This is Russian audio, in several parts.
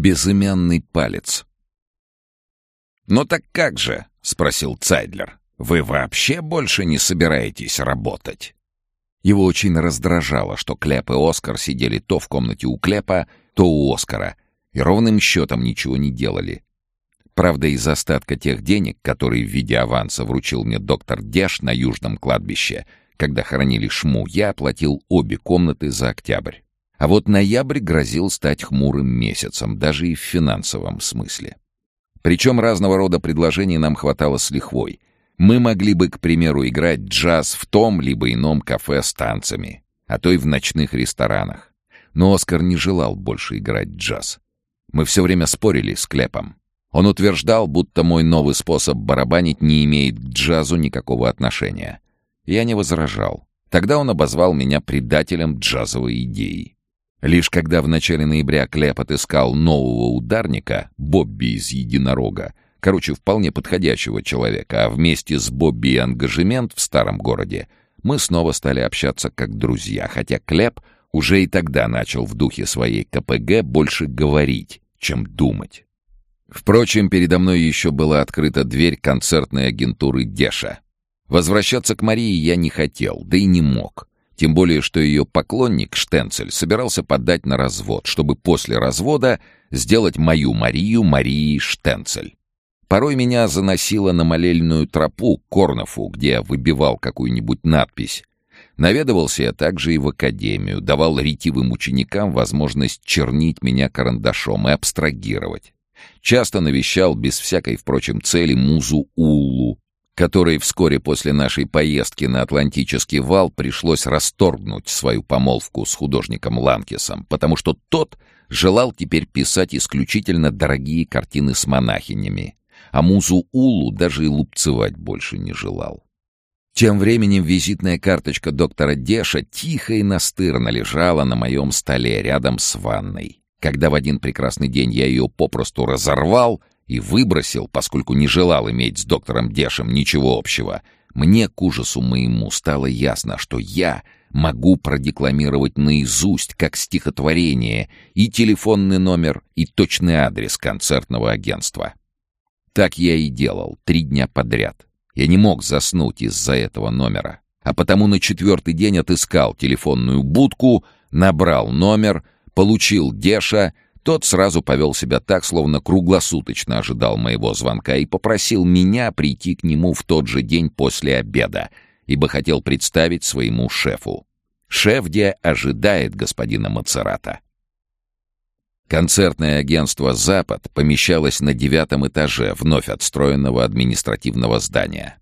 Безымянный палец. «Ну так как же?» — спросил Цайдлер. «Вы вообще больше не собираетесь работать?» Его очень раздражало, что Клеп и Оскар сидели то в комнате у Клепа, то у Оскара, и ровным счетом ничего не делали. Правда, из остатка тех денег, которые в виде аванса вручил мне доктор Деш на Южном кладбище, когда хоронили Шму, я оплатил обе комнаты за октябрь. А вот ноябрь грозил стать хмурым месяцем, даже и в финансовом смысле. Причем разного рода предложений нам хватало с лихвой. Мы могли бы, к примеру, играть джаз в том либо ином кафе с танцами, а то и в ночных ресторанах. Но Оскар не желал больше играть джаз. Мы все время спорили с Клепом. Он утверждал, будто мой новый способ барабанить не имеет к джазу никакого отношения. Я не возражал. Тогда он обозвал меня предателем джазовой идеи. Лишь когда в начале ноября Клеп отыскал нового ударника, Бобби из «Единорога», короче, вполне подходящего человека, а вместе с Бобби и ангажемент в старом городе, мы снова стали общаться как друзья, хотя Клеп уже и тогда начал в духе своей КПГ больше говорить, чем думать. Впрочем, передо мной еще была открыта дверь концертной агентуры Деша. Возвращаться к Марии я не хотел, да и не мог. Тем более, что ее поклонник Штенцель собирался подать на развод, чтобы после развода сделать мою Марию Марией Штенцель. Порой меня заносило на молельную тропу к Корнофу, где я выбивал какую-нибудь надпись. Наведывался я также и в академию, давал ретивым ученикам возможность чернить меня карандашом и абстрагировать. Часто навещал без всякой, впрочем, цели музу Уллу, которой вскоре после нашей поездки на Атлантический вал пришлось расторгнуть свою помолвку с художником Ланкисом, потому что тот желал теперь писать исключительно дорогие картины с монахинями, а музу Улу даже и лупцевать больше не желал. Тем временем визитная карточка доктора Деша тихо и настырно лежала на моем столе рядом с ванной. Когда в один прекрасный день я ее попросту разорвал и выбросил, поскольку не желал иметь с доктором Дешем ничего общего, мне, к ужасу моему, стало ясно, что я могу продекламировать наизусть, как стихотворение, и телефонный номер, и точный адрес концертного агентства. Так я и делал три дня подряд. Я не мог заснуть из-за этого номера, а потому на четвертый день отыскал телефонную будку, набрал номер — Получил Деша, тот сразу повел себя так, словно круглосуточно ожидал моего звонка и попросил меня прийти к нему в тот же день после обеда, ибо хотел представить своему шефу. Шеф ожидает господина Мацерата. Концертное агентство «Запад» помещалось на девятом этаже вновь отстроенного административного здания.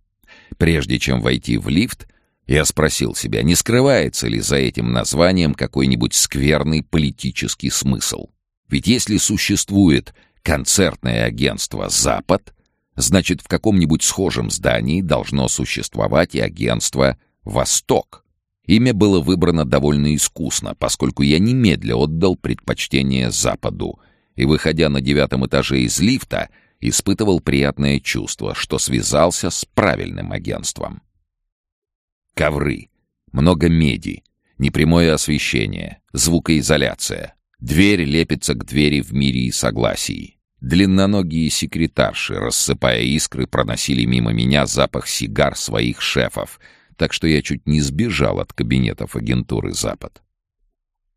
Прежде чем войти в лифт, я спросил себя, не скрывается ли за этим названием какой-нибудь скверный политический смысл. Ведь если существует концертное агентство «Запад», значит, в каком-нибудь схожем здании должно существовать и агентство «Восток». Имя было выбрано довольно искусно, поскольку я немедля отдал предпочтение Западу и, выходя на девятом этаже из лифта, испытывал приятное чувство, что связался с правильным агентством. Ковры. Много меди. Непрямое освещение. Звукоизоляция. Дверь лепится к двери в мире и согласии. Длинноногие секретарши, рассыпая искры, проносили мимо меня запах сигар своих шефов, так что я чуть не сбежал от кабинетов агентуры «Запад».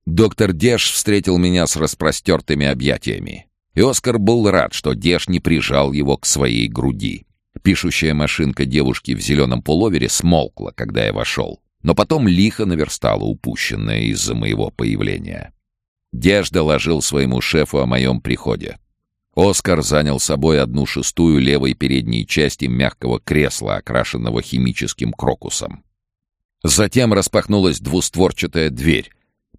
Доктор Деш встретил меня с распростертыми объятиями. И Оскар был рад, что Деш не прижал его к своей груди. Пишущая машинка девушки в зеленом пуловере смолкла, когда я вошел, но потом лихо наверстала упущенное из-за моего появления. Деж доложил своему шефу о моем приходе. Оскар занял собой одну шестую левой передней части мягкого кресла, окрашенного химическим крокусом. Затем распахнулась двустворчатая дверь.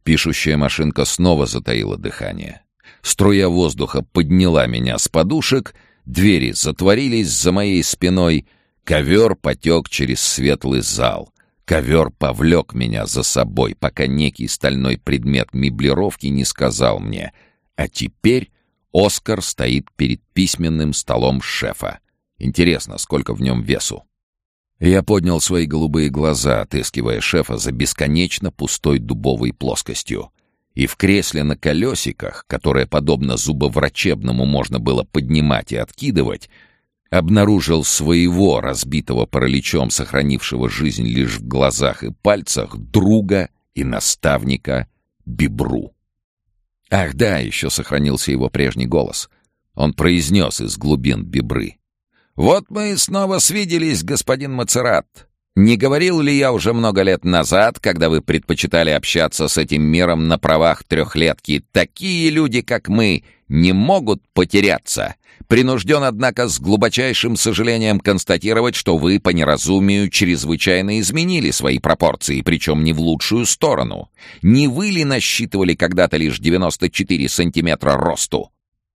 Пишущая машинка снова затаила дыхание. Струя воздуха подняла меня с подушек — Двери затворились за моей спиной. Ковер потек через светлый зал. Ковер повлек меня за собой, пока некий стальной предмет меблировки не сказал мне «А теперь Оскар стоит перед письменным столом шефа. Интересно, сколько в нем весу?» Я поднял свои голубые глаза, отыскивая шефа за бесконечно пустой дубовой плоскостью. И в кресле на колесиках, которое, подобно зубоврачебному, можно было поднимать и откидывать, обнаружил своего, разбитого параличом, сохранившего жизнь лишь в глазах и пальцах, друга и наставника Бибру. Ах да, еще сохранился его прежний голос. Он произнес из глубин Бибры. «Вот мы и снова свиделись, господин Мацерат. Не говорил ли я уже много лет назад, когда вы предпочитали общаться с этим миром на правах трехлетки, такие люди, как мы, не могут потеряться? Принужден, однако, с глубочайшим сожалением констатировать, что вы по неразумию чрезвычайно изменили свои пропорции, причем не в лучшую сторону. Не вы ли насчитывали когда-то лишь 94 сантиметра росту?»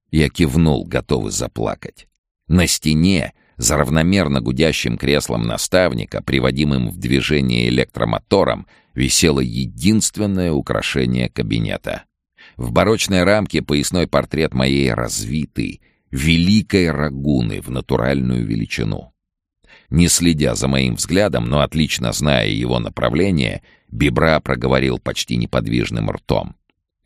Я кивнул, готовый заплакать. На стене за равномерно гудящим креслом наставника, приводимым в движение электромотором, висело единственное украшение кабинета. В барочной рамке поясной портрет моей развитой, великой рагуны в натуральную величину. Не следя за моим взглядом, но отлично зная его направление, Бибра проговорил почти неподвижным ртом.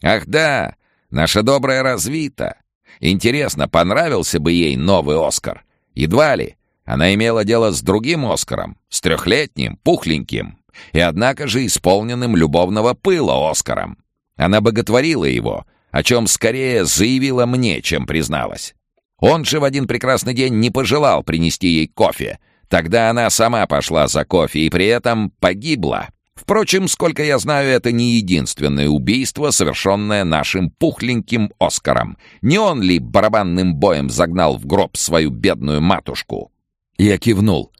«Ах да, наша добрая развита! Интересно, понравился бы ей новый Оскар? Едва ли. Она имела дело с другим Оскаром, с трехлетним, пухленьким, и однако же исполненным любовного пыла Оскаром. Она боготворила его, о чем скорее заявила мне, чем призналась. Он же в один прекрасный день не пожелал принести ей кофе. Тогда она сама пошла за кофе и при этом погибла. Впрочем, сколько я знаю, это не единственное убийство, совершенное нашим пухленьким Оскаром. Не он ли барабанным боем загнал в гроб свою бедную матушку? Я кивнул.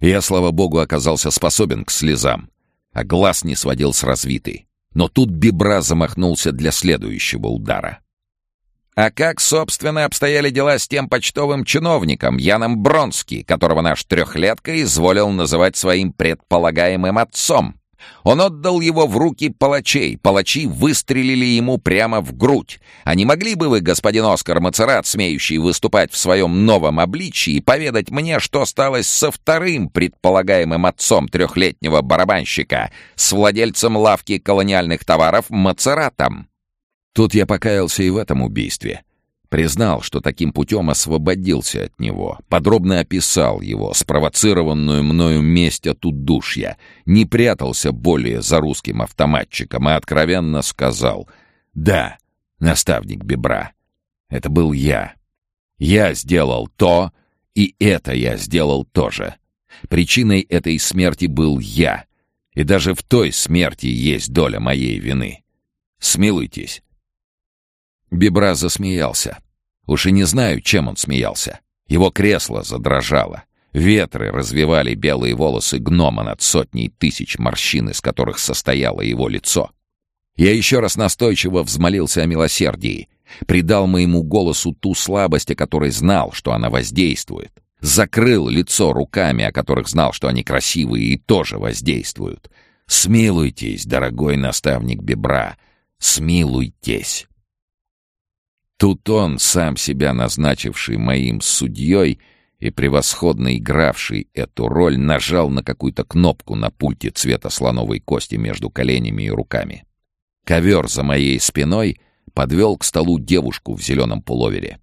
Я, слава богу, оказался способен к слезам, а глаз не сводил с развитой. Но тут Бибра замахнулся для следующего удара. А как, собственно, обстояли дела с тем почтовым чиновником, Яном Бронски, которого наш трехлетка изволил называть своим предполагаемым отцом? Он отдал его в руки палачей. Палачи выстрелили ему прямо в грудь. А не могли бы вы, господин Оскар Мацерат, смеющий выступать в своем новом обличии, поведать мне, что стало со вторым предполагаемым отцом трехлетнего барабанщика, с владельцем лавки колониальных товаров Мацератом? Тут я покаялся и в этом убийстве. Признал, что таким путем освободился от него, подробно описал его, спровоцированную мною месть от удушья, не прятался более за русским автоматчиком и откровенно сказал «Да, наставник Бебра, это был я. Я сделал то, и это я сделал тоже. Причиной этой смерти был я, и даже в той смерти есть доля моей вины. Смилуйтесь, Бибра засмеялся. Уж и не знаю, чем он смеялся. Его кресло задрожало. Ветры развивали белые волосы гнома над сотней тысяч морщин, из которых состояло его лицо. Я еще раз настойчиво взмолился о милосердии, придал моему голосу ту слабость, о которой знал, что она воздействует, закрыл лицо руками, о которых знал, что они красивые и тоже воздействуют. «Смилуйтесь, дорогой наставник Бебра, смилуйтесь!» Тут он, сам себя назначивший моим судьей и превосходно игравший эту роль, нажал на какую-то кнопку на пульте цвета слоновой кости между коленями и руками. Ковер за моей спиной подвел к столу девушку в зеленом пуловере.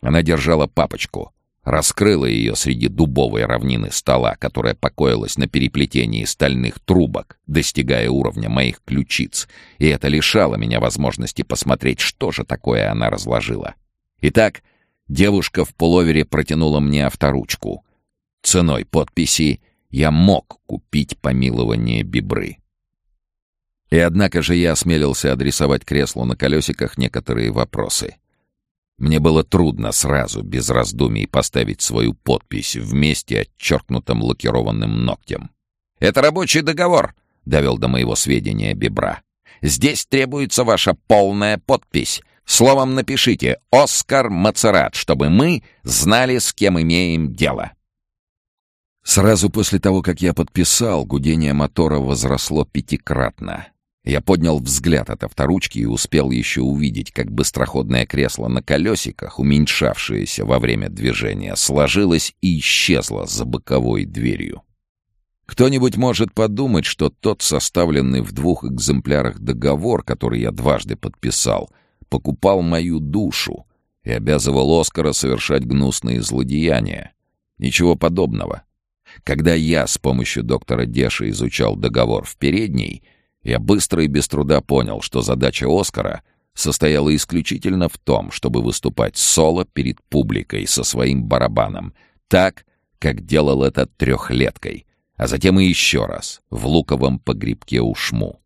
Она держала папочку, раскрыла ее среди дубовой равнины стола, которая покоилась на переплетении стальных трубок, достигая уровня моих ключиц, и это лишало меня возможности посмотреть, что же такое она разложила. Итак, девушка в пуловере протянула мне авторучку. Ценой подписи я мог купить помилование бибры. И однако же я осмелился адресовать креслу на колесиках некоторые вопросы — мне было трудно сразу, без раздумий, поставить свою подпись вместе отчеркнутым лакированным ногтем. «Это рабочий договор», — довел до моего сведения Бибра. «Здесь требуется ваша полная подпись. Словом напишите «Оскар Мацерат», чтобы мы знали, с кем имеем дело». Сразу после того, как я подписал, гудение мотора возросло пятикратно. Я поднял взгляд от авторучки и успел еще увидеть, как быстроходное кресло на колесиках, уменьшавшееся во время движения, сложилось и исчезло за боковой дверью. Кто-нибудь может подумать, что тот составленный в двух экземплярах договор, который я дважды подписал, покупал мою душу и обязывал Оскара совершать гнусные злодеяния. Ничего подобного. Когда я с помощью доктора Деша изучал договор в передней, я быстро и без труда понял, что задача Оскара состояла исключительно в том, чтобы выступать соло перед публикой со своим барабаном, так, как делал это трехлеткой, а затем и еще раз в луковом погребке у Шму.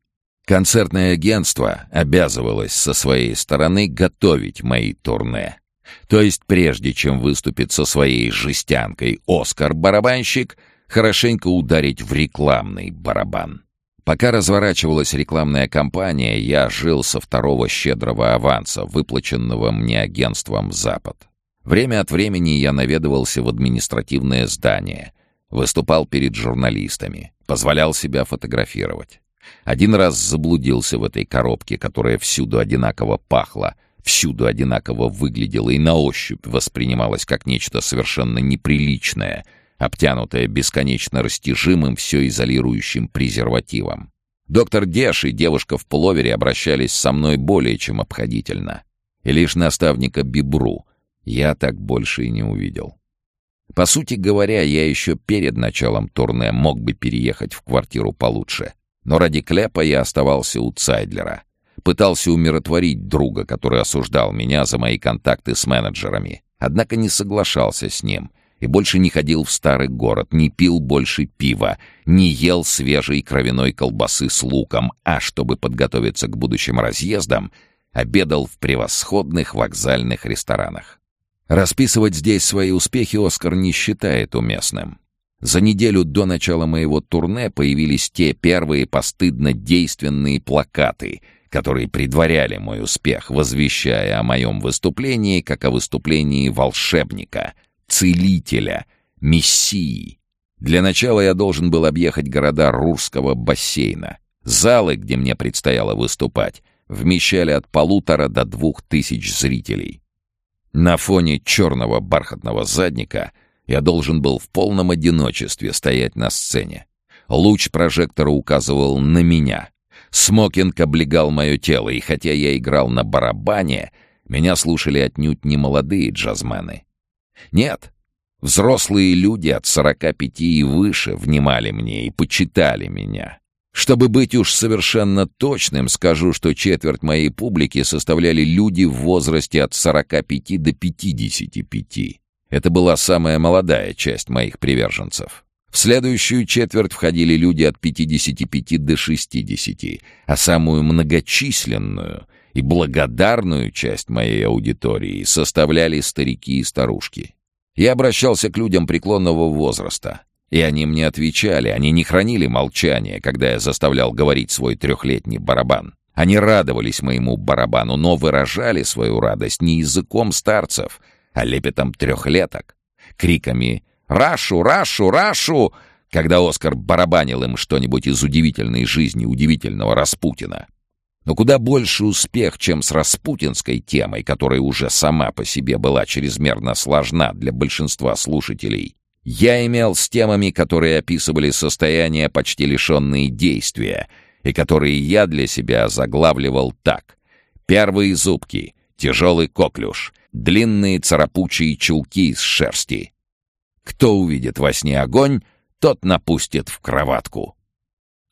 Концертное агентство обязывалось со своей стороны готовить мои турне. То есть прежде чем выступить со своей жестянкой «Оскар-барабанщик», хорошенько ударить в рекламный барабан. Пока разворачивалась рекламная кампания, я жил со второго щедрого аванса, выплаченного мне агентством «Запад». Время от времени я наведывался в административное здание, выступал перед журналистами, позволял себя фотографировать. Один раз заблудился в этой коробке, которая всюду одинаково пахла, всюду одинаково выглядела и на ощупь воспринималась как нечто совершенно неприличное — обтянутая бесконечно растяжимым, все изолирующим презервативом. Доктор Деш и девушка в пуловере обращались со мной более чем обходительно. И лишь наставника Бибру я так больше и не увидел. По сути говоря, я еще перед началом турне мог бы переехать в квартиру получше. Но ради Клепа я оставался у Цайдлера. Пытался умиротворить друга, который осуждал меня за мои контакты с менеджерами. Однако не соглашался с ним — и больше не ходил в старый город, не пил больше пива, не ел свежей кровяной колбасы с луком, а чтобы подготовиться к будущим разъездам, обедал в превосходных вокзальных ресторанах. Расписывать здесь свои успехи Оскар не считает уместным. За неделю до начала моего турне появились те первые постыдно действенные плакаты, которые предваряли мой успех, возвещая о моем выступлении как о выступлении волшебника — целителя, мессии. Для начала я должен был объехать города Рурского бассейна. Залы, где мне предстояло выступать, вмещали от полутора до двух тысяч зрителей. На фоне черного бархатного задника я должен был в полном одиночестве стоять на сцене. Луч прожектора указывал на меня. Смокинг облегал мое тело, и хотя я играл на барабане, меня слушали отнюдь не молодые джазмены. Нет, взрослые люди от сорока пяти и выше внимали мне и почитали меня. Чтобы быть уж совершенно точным, скажу, что четверть моей публики составляли люди в возрасте от 45 до 55. Это была самая молодая часть моих приверженцев. В следующую четверть входили люди от 55 до 60, а самую многочисленную и благодарную часть моей аудитории составляли старики и старушки. Я обращался к людям преклонного возраста, и они мне отвечали, они не хранили молчания, когда я заставлял говорить свой трехлетний барабан. Они радовались моему барабану, но выражали свою радость не языком старцев, а лепетом трехлеток, криками «Рашу! Рашу! Рашу!», когда Оскар барабанил им что-нибудь из удивительной жизни удивительного Распутина. Но куда больше успех, чем с распутинской темой, которая уже сама по себе была чрезмерно сложна для большинства слушателей, я имел с темами, которые описывали состояние почти лишенные действия, и которые я для себя заглавливал так. Первые зубки, тяжелый коклюш, длинные царапучие чулки из шерсти. Кто увидит во сне огонь, тот напустит в кроватку.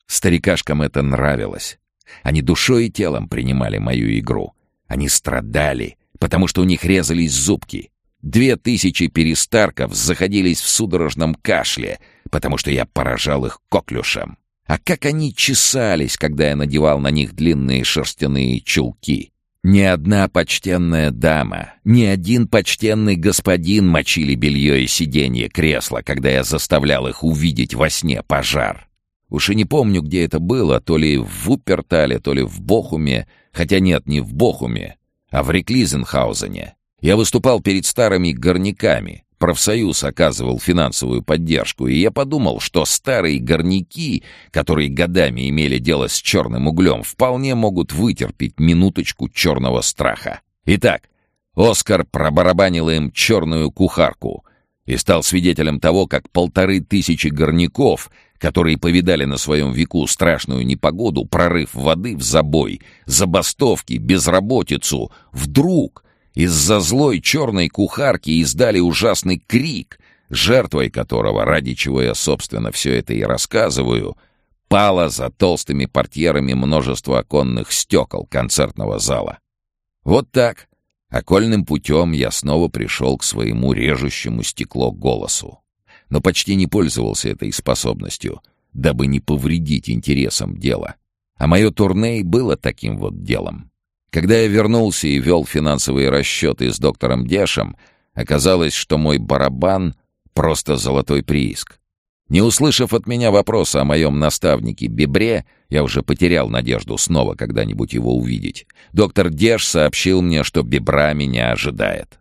Старикашкам это нравилось. Они душой и телом принимали мою игру. Они страдали, потому что у них резались зубки. Две тысячи перестарков заходились в судорожном кашле, потому что я поражал их коклюшем. А как они чесались, когда я надевал на них длинные шерстяные чулки. Ни одна почтенная дама, ни один почтенный господин мочили белье и сиденье кресла, когда я заставлял их увидеть во сне пожар. Уж и не помню, где это было, то ли в Вуппертале, то ли в Бохуме, хотя нет, не в Бохуме, а в Реклизенхаузене. Я выступал перед старыми горняками, профсоюз оказывал финансовую поддержку, и я подумал, что старые горняки, которые годами имели дело с черным углем, вполне могут вытерпеть минуточку черного страха. Итак, Оскар пробарабанил им черную кухарку и стал свидетелем того, как полторы тысячи горняков — которые повидали на своем веку страшную непогоду, прорыв воды в забой, забастовки, безработицу, вдруг из-за злой черной кухарки издали ужасный крик, жертвой которого, ради чего я, собственно, все это и рассказываю, пало за толстыми портьерами множество оконных стекол концертного зала. Вот так, окольным путем я снова пришел к своему режущему стекло голосу. Но почти не пользовался этой способностью, дабы не повредить интересам дела. А мое турне было таким вот делом. Когда я вернулся и вел финансовые расчеты с доктором Дешем, оказалось, что мой барабан — просто золотой прииск. Не услышав от меня вопроса о моем наставнике Бебре, я уже потерял надежду снова когда-нибудь его увидеть. Доктор Деш сообщил мне, что Бебра меня ожидает.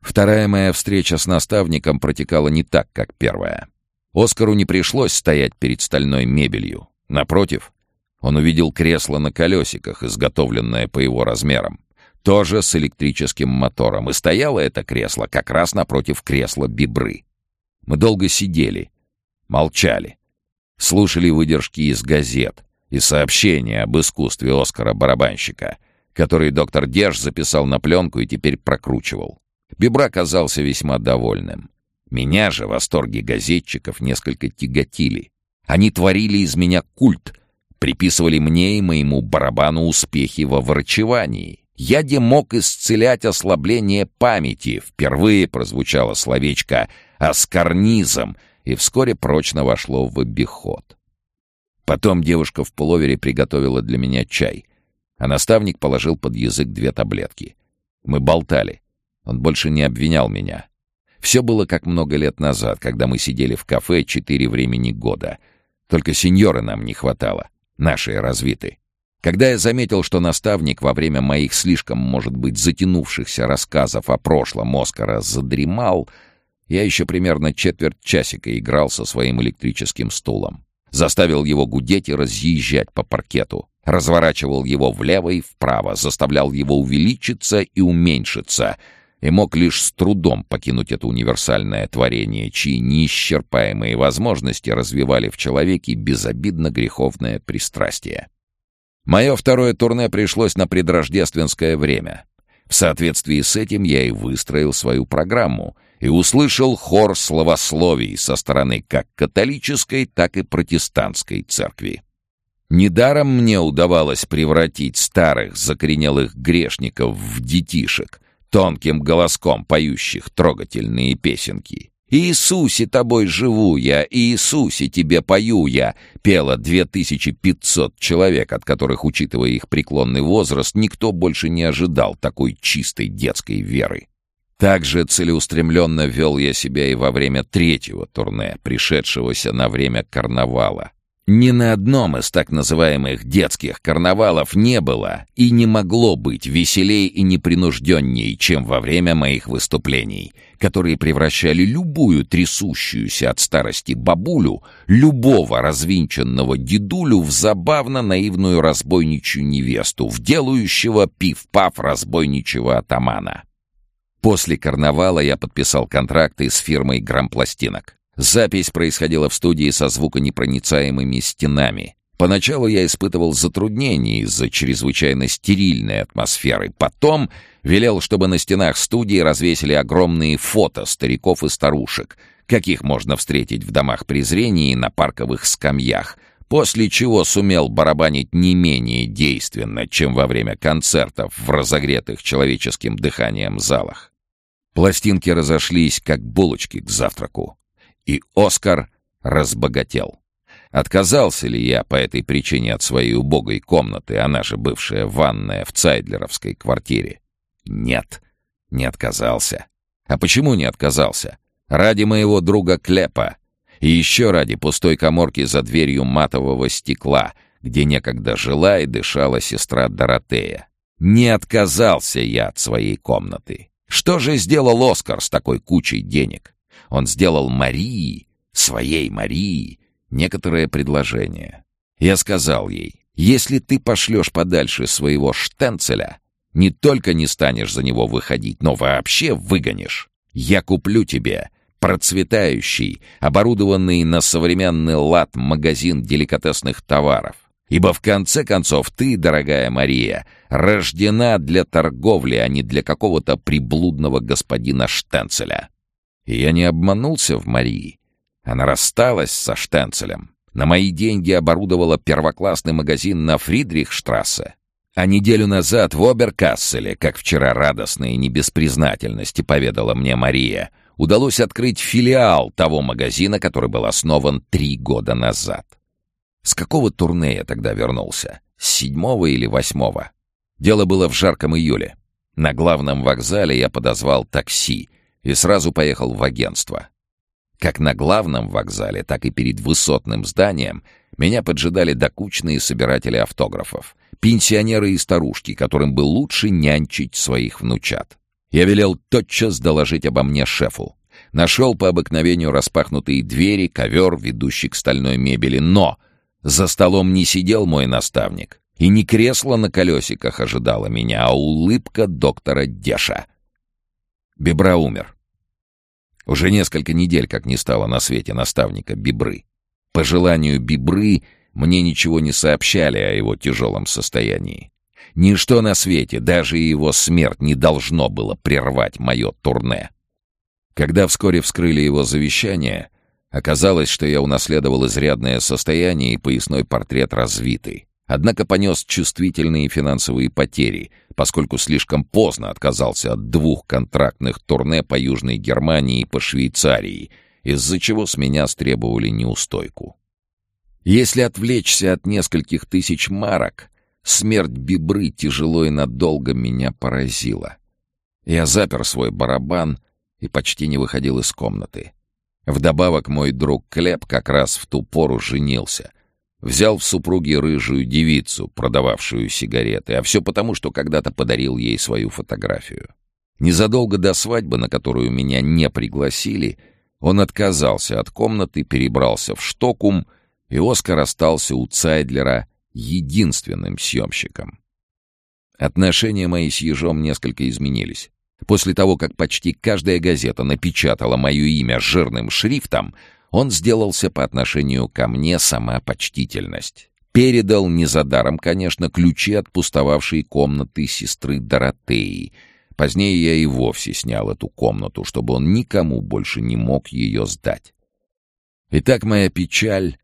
Вторая моя встреча с наставником протекала не так, как первая. Оскару не пришлось стоять перед стальной мебелью. Напротив, он увидел кресло на колесиках, изготовленное по его размерам. Тоже с электрическим мотором. И стояло это кресло как раз напротив кресла бибры. Мы долго сидели, молчали. Слушали выдержки из газет и сообщения об искусстве Оскара-барабанщика, который доктор Держ записал на пленку и теперь прокручивал. Бибра казался весьма довольным. Меня же восторги газетчиков несколько тяготили. Они творили из меня культ — приписывали мне и моему барабану успехи во врачевании. Я де мог исцелять ослабление памяти. Впервые прозвучало словечко «аскарнизм», и вскоре прочно вошло в обиход. Потом девушка в пуловере приготовила для меня чай, а наставник положил под язык две таблетки. Мы болтали. Он больше не обвинял меня. Все было как много лет назад, когда мы сидели в кафе четыре времени года. Только сеньоры нам не хватало наши развиты. Когда я заметил, что наставник во время моих слишком, может быть, затянувшихся рассказов о прошлом Оскара задремал, я еще примерно четверть часика играл со своим электрическим стулом. Заставил его гудеть и разъезжать по паркету. Разворачивал его влево и вправо, заставлял его увеличиться и уменьшиться — и мог лишь с трудом покинуть это универсальное творение, чьи неисчерпаемые возможности развивали в человеке безобидно греховное пристрастие. Мое второе турне пришлось на предрождественское время. В соответствии с этим я и выстроил свою программу и услышал хор словословий со стороны как католической, так и протестантской церкви. Недаром мне удавалось превратить старых закоренелых грешников в детишек — тонким голоском поющих трогательные песенки. «Иисусе тобой живу я, Иисусе тебе пою я», пело 2500 человек, от которых, учитывая их преклонный возраст, никто больше не ожидал такой чистой детской веры. Также целеустремленно вел я себя и во время третьего турне, пришедшегося на время карнавала. Ни на одном из так называемых детских карнавалов не было и не могло быть веселей и непринужденней, чем во время моих выступлений, которые превращали любую трясущуюся от старости бабулю, любого развинченного дедулю в забавно наивную разбойничью невесту, в делающего пив-пав разбойничего атамана. После карнавала я подписал контракты с фирмой «Грампластинок». Запись происходила в студии со звуконепроницаемыми стенами. Поначалу я испытывал затруднения из-за чрезвычайно стерильной атмосферы. Потом велел, чтобы на стенах студии развесили огромные фото стариков и старушек, каких можно встретить в домах презрения и на парковых скамьях, после чего сумел барабанить не менее действенно, чем во время концертов в разогретых человеческим дыханием залах. Пластинки разошлись, как булочки к завтраку и Оскар разбогател. Отказался ли я по этой причине от своей убогой комнаты, она же бывшая ванная в Цайдлеровской квартире? Нет, не отказался. А почему не отказался? Ради моего друга Клепа. И еще ради пустой коморки за дверью матового стекла, где некогда жила и дышала сестра Доротея. Не отказался я от своей комнаты. Что же сделал Оскар с такой кучей денег? Он сделал Марии, своей Марии, некоторое предложение. Я сказал ей, если ты пошлешь подальше своего штенцеля, не только не станешь за него выходить, но вообще выгонишь. Я куплю тебе процветающий, оборудованный на современный лад магазин деликатесных товаров. Ибо в конце концов ты, дорогая Мария, рождена для торговли, а не для какого-то приблудного господина Штенцеля. И я не обманулся в Марии. Она рассталась со Штенцелем. На мои деньги оборудовала первоклассный магазин на Фридрихштрассе. А неделю назад в Оберкасселе, как вчера радостно и не без признательности поведала мне Мария, удалось открыть филиал того магазина, который был основан три года назад. С какого турне я тогда вернулся? С седьмого или восьмого? Дело было в жарком июле. На главном вокзале я подозвал такси и сразу поехал в агентство. Как на главном вокзале, так и перед высотным зданием меня поджидали докучные собиратели автографов, пенсионеры и старушки, которым бы лучше нянчить своих внучат. Я велел тотчас доложить обо мне шефу. Нашел по обыкновению распахнутые двери, ковер, ведущий к стальной мебели, но за столом не сидел мой наставник, и не кресло на колесиках ожидало меня, а улыбка доктора Деша. Бибра умер. Уже несколько недель как не стало на свете наставника Бибры. По желанию Бибры мне ничего не сообщали о его тяжелом состоянии. Ничто на свете, даже его смерть, не должно было прервать мое турне. Когда вскоре вскрыли его завещание, оказалось, что я унаследовал изрядное состояние и поясной портрет развитый. Однако понес чувствительные финансовые потери, поскольку слишком поздно отказался от двух контрактных турне по Южной Германии и по Швейцарии, из-за чего с меня стребовали неустойку. Если отвлечься от нескольких тысяч марок, смерть Бибры тяжело и надолго меня поразила. Я запер свой барабан и почти не выходил из комнаты. Вдобавок мой друг Клеп как раз в ту пору женился. Взял в супруги рыжую девицу, продававшую сигареты, а все потому, что когда-то подарил ей свою фотографию. Незадолго до свадьбы, на которую меня не пригласили, он отказался от комнаты, перебрался в Штокум, и Оскар остался у Цайдлера единственным съемщиком. Отношения мои с ежом несколько изменились. После того, как почти каждая газета напечатала мое имя жирным шрифтом, он сделался по отношению ко мне сама почтительность. Передал, не за даром, конечно, ключи от пустовавшей комнаты сестры Доротеи. Позднее я и вовсе снял эту комнату, чтобы он никому больше не мог ее сдать. Итак, моя печаль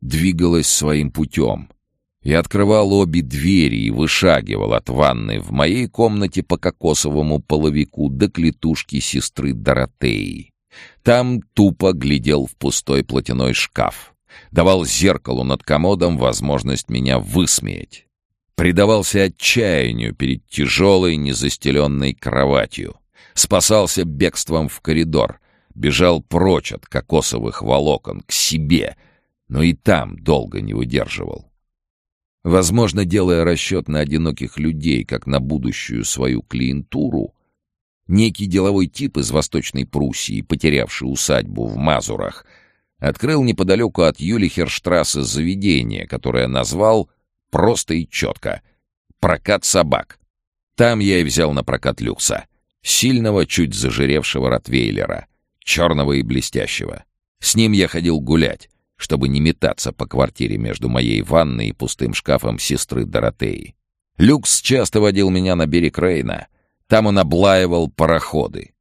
двигалась своим путем. Я открывал обе двери и вышагивал от ванны в моей комнате по кокосовому половику до клетушки сестры Доротеи. Там тупо глядел в пустой платяной шкаф. Давал зеркалу над комодом возможность меня высмеять. Предавался отчаянию перед тяжелой незастеленной кроватью. Спасался бегством в коридор. Бежал прочь от кокосовых волокон, к себе, но и там долго не выдерживал. Возможно, делая расчет на одиноких людей, как на будущую свою клиентуру, некий деловой тип из Восточной Пруссии, потерявший усадьбу в Мазурах, открыл неподалеку от Юлихерштрассе заведение, которое назвал просто и четко «Прокат собак». Там я и взял на прокат люкса. Сильного, чуть зажиревшего ротвейлера, черного и блестящего. С ним я ходил гулять, чтобы не метаться по квартире между моей ванной и пустым шкафом сестры Доротеи. Люкс часто водил меня на берег Рейна. Там он облаивал пароходы.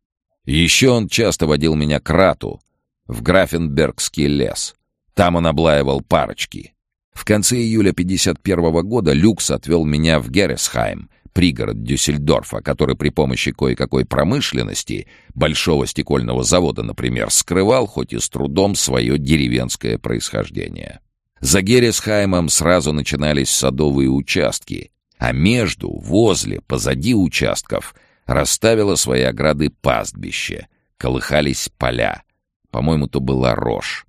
Еще он часто водил меня к Рату, в Графенбергский лес. Там он облаивал парочки. В конце июля 51 -го года Люкс отвел меня в Гересхайм, пригород Дюссельдорфа, который при помощи кое-какой промышленности, большого стекольного завода, например, скрывал, хоть и с трудом, свое деревенское происхождение. За Гересхаймом сразу начинались садовые участки, а между, возле, позади участков расставило свои ограды пастбище, колыхались поля. По-моему, то была рожь.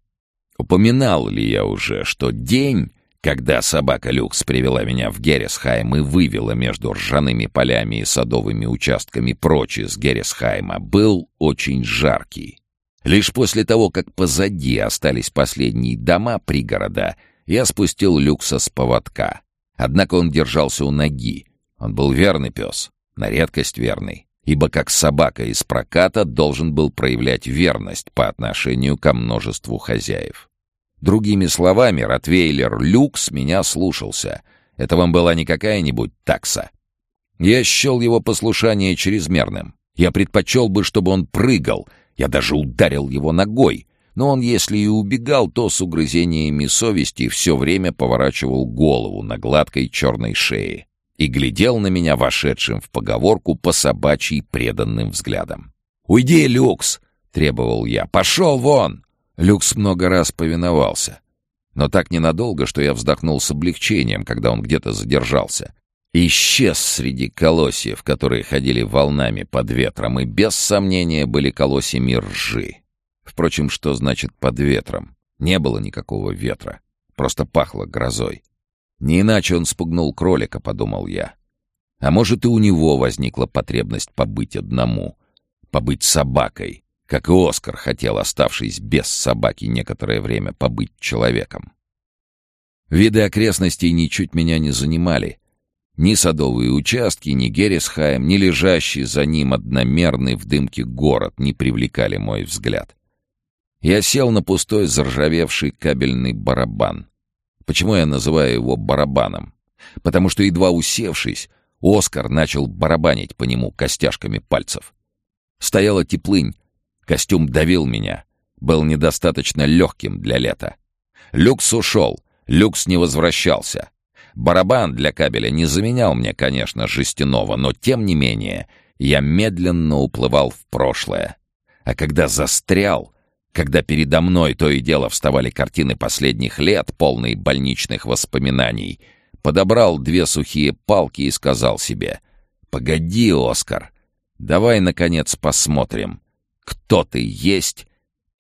Упоминал ли я уже, что день когда собака Люкс привела меня в Гересхайм и вывела между ржаными полями и садовыми участками прочь из Гересхайма, был очень жаркий. Лишь после того, как позади остались последние дома пригорода, я спустил Люкса с поводка. Однако он держался у ноги. Он был верный пес, на редкость верный. ибо как собака из проката должен был проявлять верность по отношению ко множеству хозяев. Другими словами, Ротвейлер Люкс меня слушался. Это вам была не какая-нибудь такса. Я счел его послушание чрезмерным. Я предпочел бы, чтобы он прыгал. Я даже ударил его ногой. Но он, если и убегал, то с угрызениями совести все время поворачивал голову на гладкой черной шее и глядел на меня вошедшим в поговорку по собачьей преданным взглядом. «Уйди, Люкс!» — требовал я. «Пошел вон!» Люкс много раз повиновался. Но так ненадолго, что я вздохнул с облегчением, когда он где-то задержался. Исчез среди колосьев, которые ходили волнами под ветром, и без сомнения были колосьями ржи. Впрочем, что значит «под ветром»? Не было никакого ветра, просто пахло грозой. Не иначе он спугнул кролика, подумал я. А может, и у него возникла потребность побыть одному, побыть собакой, как и Оскар хотел, оставшись без собаки некоторое время, побыть человеком. Виды окрестностей ничуть меня не занимали. Ни садовые участки, ни Гересхайм, ни лежащий за ним одномерный в дымке город не привлекали мой взгляд. Я сел на пустой заржавевший кабельный барабан. Почему я называю его барабаном? Потому что, едва усевшись, Оскар начал барабанить по нему костяшками пальцев. Стояла теплынь, Костюм давил меня, был недостаточно легким для лета. Люкс ушел, люкс не возвращался. Барабан для кабеля не заменял мне, конечно, жестяного, но тем не менее я медленно уплывал в прошлое. А когда застрял, когда передо мной то и дело вставали картины последних лет, полные больничных воспоминаний, подобрал две сухие палки и сказал себе, «Погоди, Оскар, давай, наконец, посмотрим, кто ты есть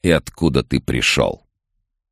и откуда ты пришел.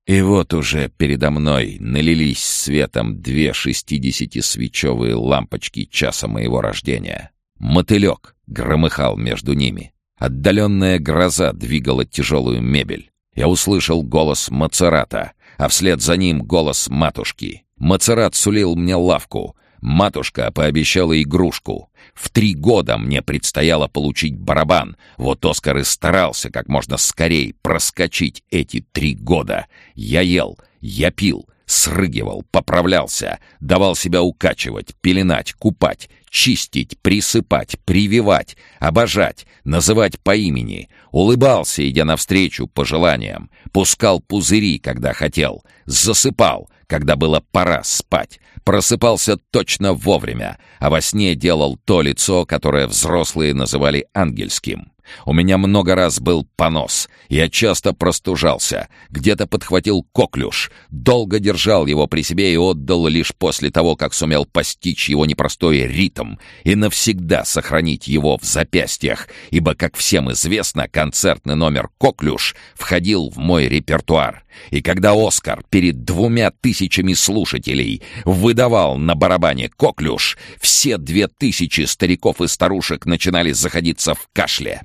И вот уже передо мной налились светом две шестидесятисвечевые лампочки часа моего рождения. Мотылек громыхал между ними. Отдаленная гроза двигала тяжелую мебель. Я услышал голос Мацерата, а вслед за ним голос матушки. Мацерат сулил мне лавку, матушка пообещала игрушку. В три года мне предстояло получить барабан. Вот Оскар и старался как можно скорее проскочить эти три года. Я ел, я пил, срыгивал, поправлялся, давал себя укачивать, пеленать, купать, чистить, присыпать, прививать, обожать, называть по имени, улыбался, идя навстречу пожеланиям, пускал пузыри, когда хотел, засыпал, когда было пора спать, просыпался точно вовремя, а во сне делал то лицо, которое взрослые называли ангельским. У меня много раз был понос. Я часто простужался. Где-то подхватил коклюш. Долго держал его при себе и отдал лишь после того, как сумел постичь его непростой ритм и навсегда сохранить его в запястьях, ибо, как всем известно, концертный номер «Коклюш» входил в мой репертуар. И когда Оскар перед двумя тысячами слушателей выдавал на барабане «Коклюш», все две тысячи стариков и старушек начинали заходиться в кашле.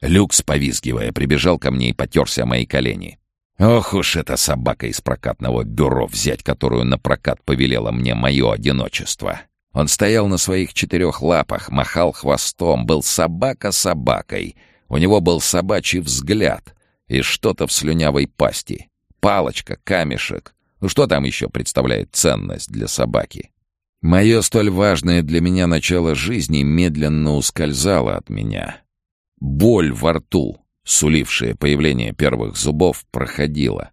Люкс, повизгивая, прибежал ко мне и потерся о мои колени. Ох уж эта собака из прокатного бюро, взять которую на прокат повелело мне мое одиночество. Он стоял на своих четырех лапах, махал хвостом, был собака собакой. У него был собачий взгляд и что-то в слюнявой пасти. Палочка, камешек. Ну что там еще представляет ценность для собаки? Мое столь важное для меня начало жизни медленно ускользало от меня. Боль во рту, сулившая появление первых зубов, проходила.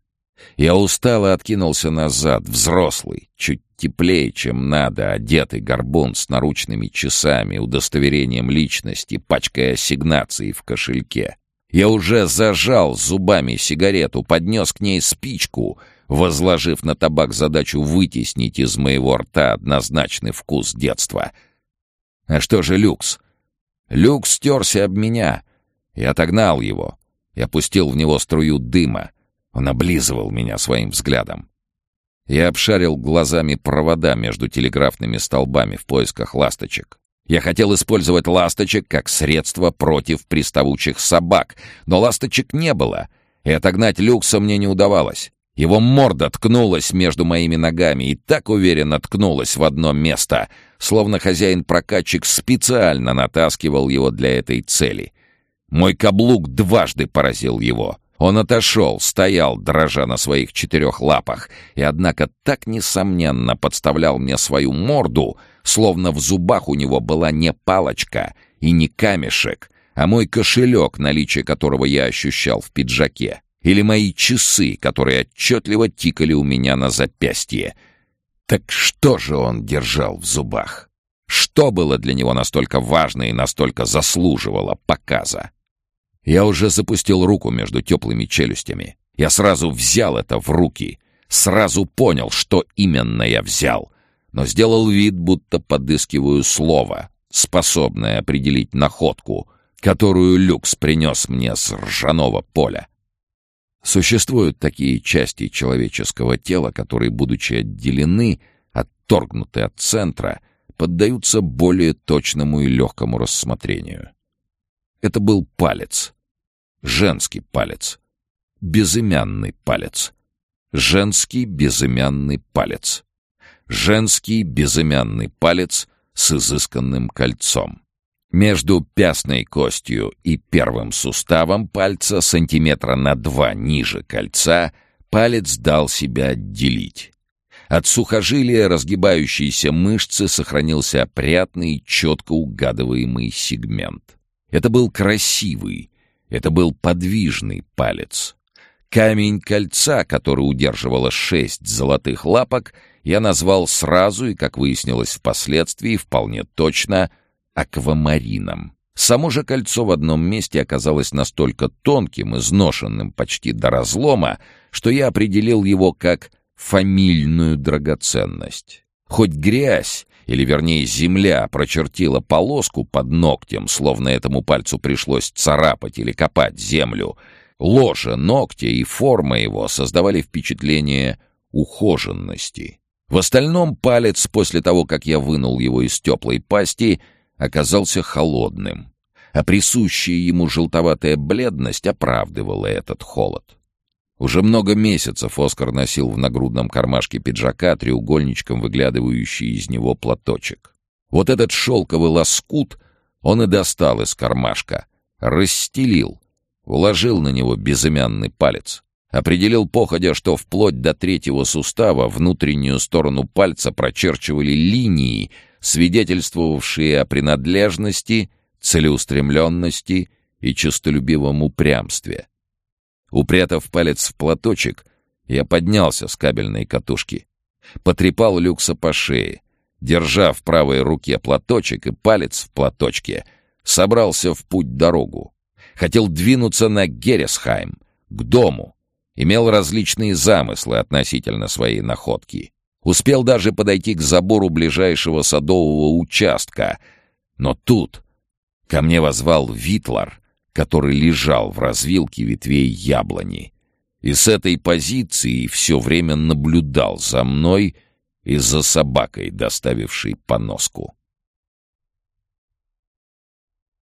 Я устало откинулся назад, взрослый, чуть теплее, чем надо, одетый горбун с наручными часами, удостоверением личности, пачкой ассигнаций в кошельке. Я уже зажал зубами сигарету, поднес к ней спичку, возложив на табак задачу вытеснить из моего рта однозначный вкус детства. А что же люкс? Люк стерся об меня. Я отогнал его. Я пустил в него струю дыма. Он облизывал меня своим взглядом. Я обшарил глазами провода между телеграфными столбами в поисках ласточек. Я хотел использовать ласточек как средство против приставучих собак, но ласточек не было, и отогнать люкса мне не удавалось. Его морда ткнулась между моими ногами и так уверенно ткнулась в одно место, словно хозяин-прокатчик специально натаскивал его для этой цели. Мой каблук дважды поразил его. Он отошел, стоял, дрожа на своих четырех лапах, и, однако, так несомненно подставлял мне свою морду, словно в зубах у него была не палочка и не камешек, а мой кошелек, наличие которого я ощущал в пиджаке, или мои часы, которые отчетливо тикали у меня на запястье. Так что же он держал в зубах? Что было для него настолько важно и настолько заслуживало показа? Я уже запустил руку между теплыми челюстями. Я сразу взял это в руки. Сразу понял, что именно я взял. Но сделал вид, будто подыскиваю слово, способное определить находку, которую Люкс принес мне с ржаного поля. Существуют такие части человеческого тела, которые, будучи отделены, отторгнуты от центра, поддаются более точному и легкому рассмотрению. Это был палец, Женский палец. Безымянный палец. Женский безымянный палец. Женский безымянный палец с изысканным кольцом. Между пястной костью и первым суставом пальца сантиметра на два ниже кольца палец дал себя отделить. От сухожилия разгибающейся мышцы сохранился опрятный, четко угадываемый сегмент. Это был красивый, это был подвижный палец. Камень кольца, который удерживало шесть золотых лапок, я назвал сразу и, как выяснилось впоследствии, вполне точно аквамарином. Само же кольцо в одном месте оказалось настолько тонким, изношенным почти до разлома, что я определил его как фамильную драгоценность. Хоть грязь или вернее земля прочертила полоску под ногтем, словно этому пальцу пришлось царапать или копать землю, ложа ногтя и форма его создавали впечатление ухоженности. В остальном палец, после того, как я вынул его из теплой пасти, оказался холодным, а присущая ему желтоватая бледность оправдывала этот холод. Уже много месяцев Оскар носил в нагрудном кармашке пиджака треугольничком выглядывающий из него платочек. Вот этот шелковый лоскут он и достал из кармашка, расстелил, уложил на него безымянный палец. Определил походя, что вплоть до третьего сустава внутреннюю сторону пальца прочерчивали линии, свидетельствовавшие о принадлежности, целеустремленности и честолюбивом упрямстве. Упрятав палец в платочек, я поднялся с кабельной катушки. Потрепал Люкса по шее. Держа в правой руке платочек и палец в платочке, собрался в путь-дорогу. Хотел двинуться на Гересхайм, к дому. Имел различные замыслы относительно своей находки. Успел даже подойти к забору ближайшего садового участка. Но тут ко мне возвал Витлар который лежал в развилке ветвей яблони, и с этой позиции все время наблюдал за мной и за собакой, доставившей поноску.